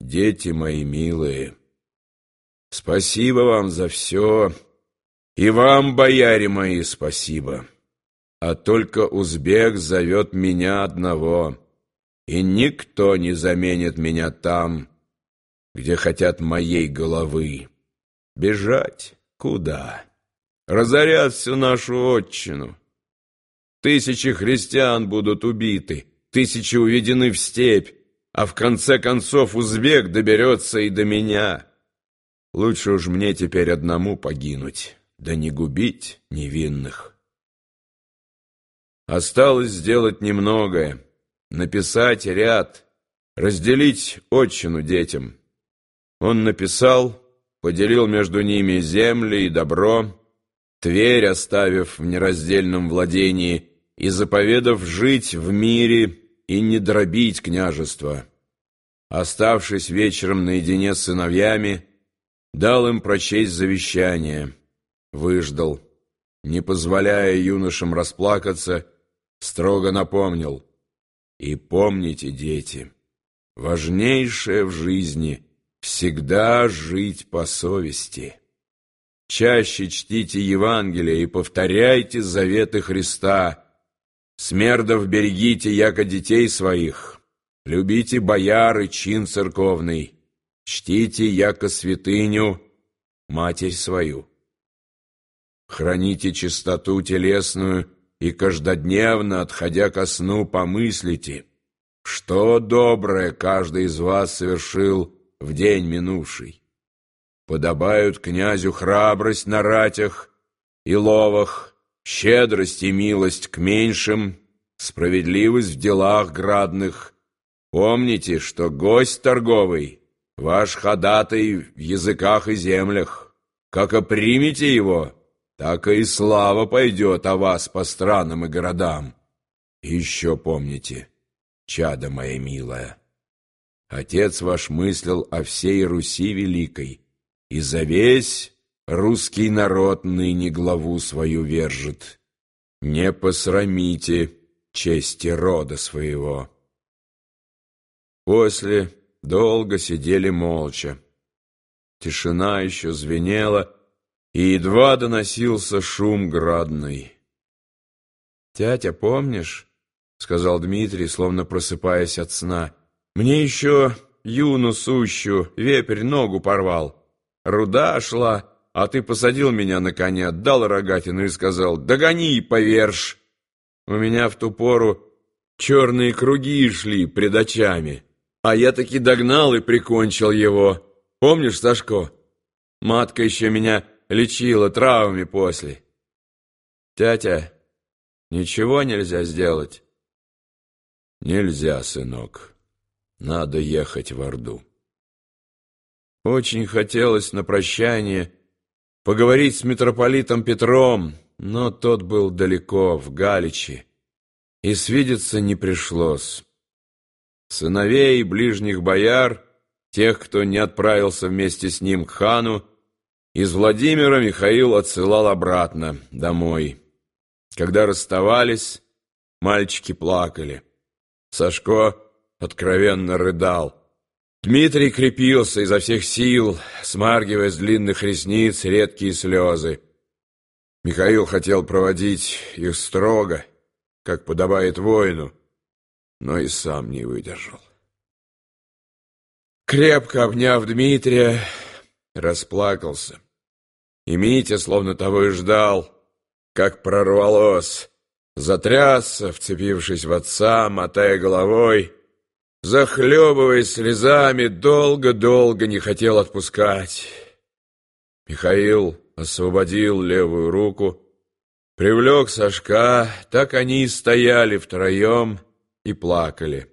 дети мои милые, спасибо вам за все, и вам, бояре мои, спасибо. А только узбек зовет меня одного, и никто не заменит меня там, где хотят моей головы. Бежать куда? Разорят всю нашу отчину. Тысячи христиан будут убиты, тысячи уведены в степь, а в конце концов узбек доберется и до меня. Лучше уж мне теперь одному погинуть, да не губить невинных. Осталось сделать немногое, написать ряд, разделить отчину детям. Он написал, поделил между ними земли и добро, Тверь оставив в нераздельном владении и заповедав жить в мире и не дробить княжество. Оставшись вечером наедине с сыновьями, дал им прочесть завещание, выждал, не позволяя юношам расплакаться, строго напомнил. И помните, дети, важнейшее в жизни — всегда жить по совести. Чаще чтите Евангелие и повторяйте заветы Христа. Смердов берегите, яко детей своих. Любите бояр и чин церковный. Чтите, яко святыню, матерь свою. Храните чистоту телесную и каждодневно, отходя ко сну, помыслите, что доброе каждый из вас совершил в день минувший. Подобают князю храбрость на ратях и ловах, щедрость и милость к меньшим, справедливость в делах градных. Помните, что гость торговый, ваш ходатай в языках и землях. Как опримете его, так и слава пойдет о вас по странам и городам. И еще помните, чада моя милая, отец ваш мыслил о всей Руси великой, и за весь русский народ ныне главу свою вержит. Не посрамите чести рода своего. После долго сидели молча. Тишина еще звенела, и едва доносился шум градный. «Тятя, помнишь?» — сказал Дмитрий, словно просыпаясь от сна. «Мне еще юну сущу вепрь ногу порвал». Руда шла, а ты посадил меня на коня, дал рогатину и сказал «Догони и повершь». У меня в ту пору черные круги шли пред очами, а я таки догнал и прикончил его. Помнишь, Сашко? Матка еще меня лечила травами после. Тятя, ничего нельзя сделать? Нельзя, сынок. Надо ехать в Орду. Очень хотелось на прощание поговорить с митрополитом Петром, но тот был далеко, в Галичи, и свидеться не пришлось. Сыновей ближних бояр, тех, кто не отправился вместе с ним к хану, из Владимира Михаил отсылал обратно, домой. Когда расставались, мальчики плакали. Сашко откровенно рыдал. Дмитрий крепился изо всех сил, смаргивая с длинных ресниц редкие слезы. Михаил хотел проводить их строго, как подобает воину, но и сам не выдержал. Крепко обняв Дмитрия, расплакался. И Митя, словно того и ждал, как прорвалось, затрясся, вцепившись в отца, мотая головой, захлебываясь слезами, долго-долго не хотел отпускать. Михаил освободил левую руку, привлек Сашка, так они и стояли втроем и плакали.